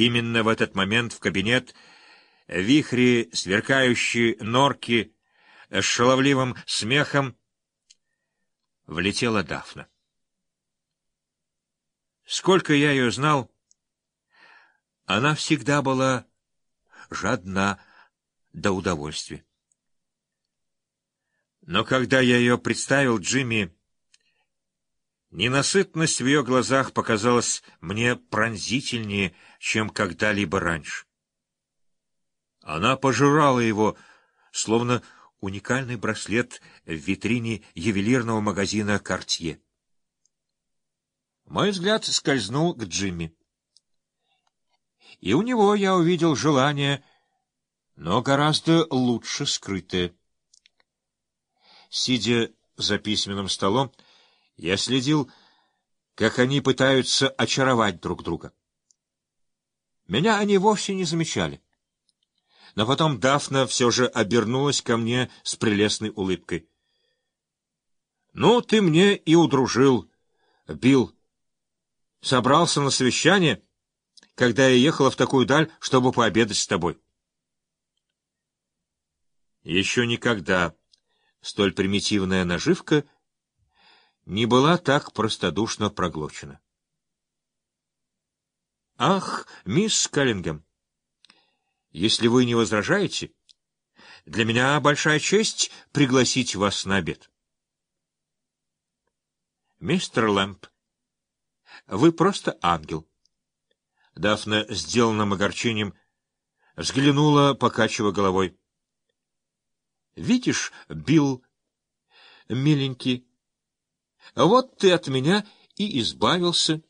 Именно в этот момент в кабинет вихри, сверкающие норки с шаловливым смехом влетела Дафна. Сколько я ее знал, она всегда была жадна до удовольствия. Но когда я ее представил Джимми, ненасытность в ее глазах показалась мне пронзительнее, чем когда-либо раньше. Она пожирала его, словно уникальный браслет в витрине ювелирного магазина «Кортье». Мой взгляд скользнул к Джимми. И у него я увидел желание, но гораздо лучше скрытое. Сидя за письменным столом, я следил, как они пытаются очаровать друг друга. Меня они вовсе не замечали. Но потом Дафна все же обернулась ко мне с прелестной улыбкой. — Ну, ты мне и удружил, Билл. Собрался на совещание, когда я ехала в такую даль, чтобы пообедать с тобой. Еще никогда столь примитивная наживка не была так простодушно проглочена. «Ах, мисс Каллингем, если вы не возражаете, для меня большая честь пригласить вас на обед». «Мистер Лэмп, вы просто ангел. Дафна, сделанным огорчением, взглянула, покачивая головой. — Видишь, Билл, миленький, вот ты от меня и избавился,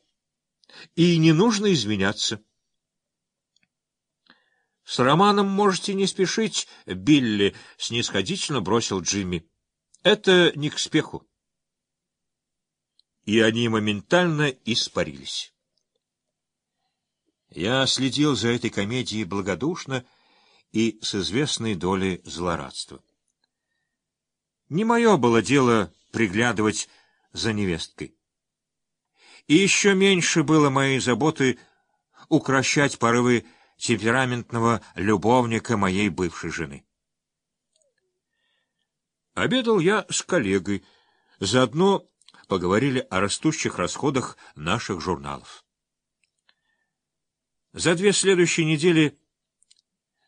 и не нужно извиняться. — С романом можете не спешить, Билли, — снисходительно бросил Джимми. — Это не к спеху и они моментально испарились. Я следил за этой комедией благодушно и с известной долей злорадства. Не мое было дело приглядывать за невесткой. И еще меньше было моей заботы укращать порывы темпераментного любовника моей бывшей жены. Обедал я с коллегой, заодно поговорили о растущих расходах наших журналов. За две следующие недели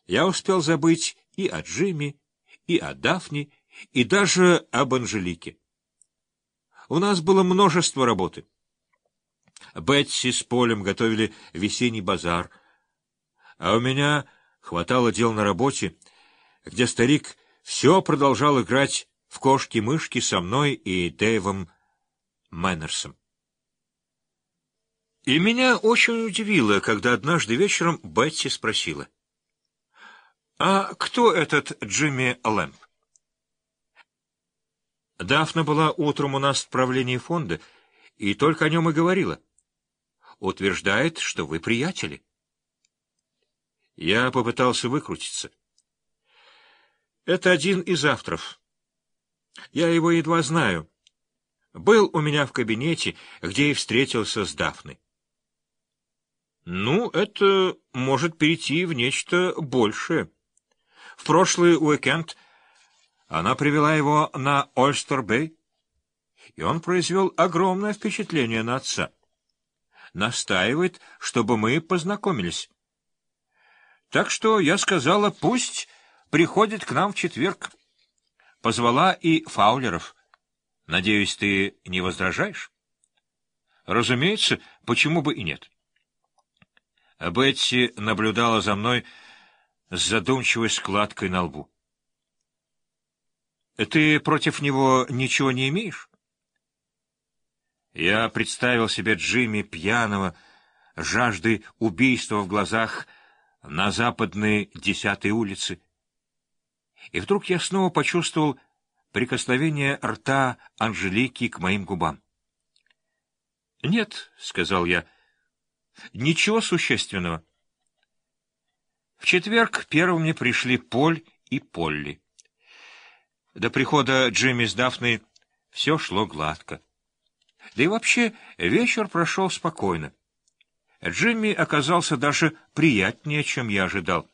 я успел забыть и о Джимми, и о Дафне, и даже об Анжелике. У нас было множество работы. Бетси с Полем готовили весенний базар, а у меня хватало дел на работе, где старик все продолжал играть в кошки-мышки со мной и Дэйвом Майнерсом. И меня очень удивило, когда однажды вечером Бетти спросила. — А кто этот Джимми Лэмп? Дафна была утром у нас в правлении фонда, и только о нем и говорила. Утверждает, что вы приятели. Я попытался выкрутиться. Это один из авторов. Я его едва знаю. Был у меня в кабинете, где и встретился с Дафной. Ну, это может перейти в нечто большее. В прошлый уикенд она привела его на Ольстер-Бэй, и он произвел огромное впечатление на отца. Настаивает, чтобы мы познакомились. Так что я сказала, пусть приходит к нам в четверг. Позвала и Фаулеров — Надеюсь, ты не возражаешь? Разумеется, почему бы и нет. Бетти наблюдала за мной с задумчивой складкой на лбу. Ты против него ничего не имеешь? Я представил себе Джимми пьяного, жаждой убийства в глазах на западной десятой улице. И вдруг я снова почувствовал прикосновение рта Анжелики к моим губам. — Нет, — сказал я, — ничего существенного. В четверг первыми пришли Поль и Полли. До прихода Джимми с Дафной все шло гладко. Да и вообще вечер прошел спокойно. Джимми оказался даже приятнее, чем я ожидал.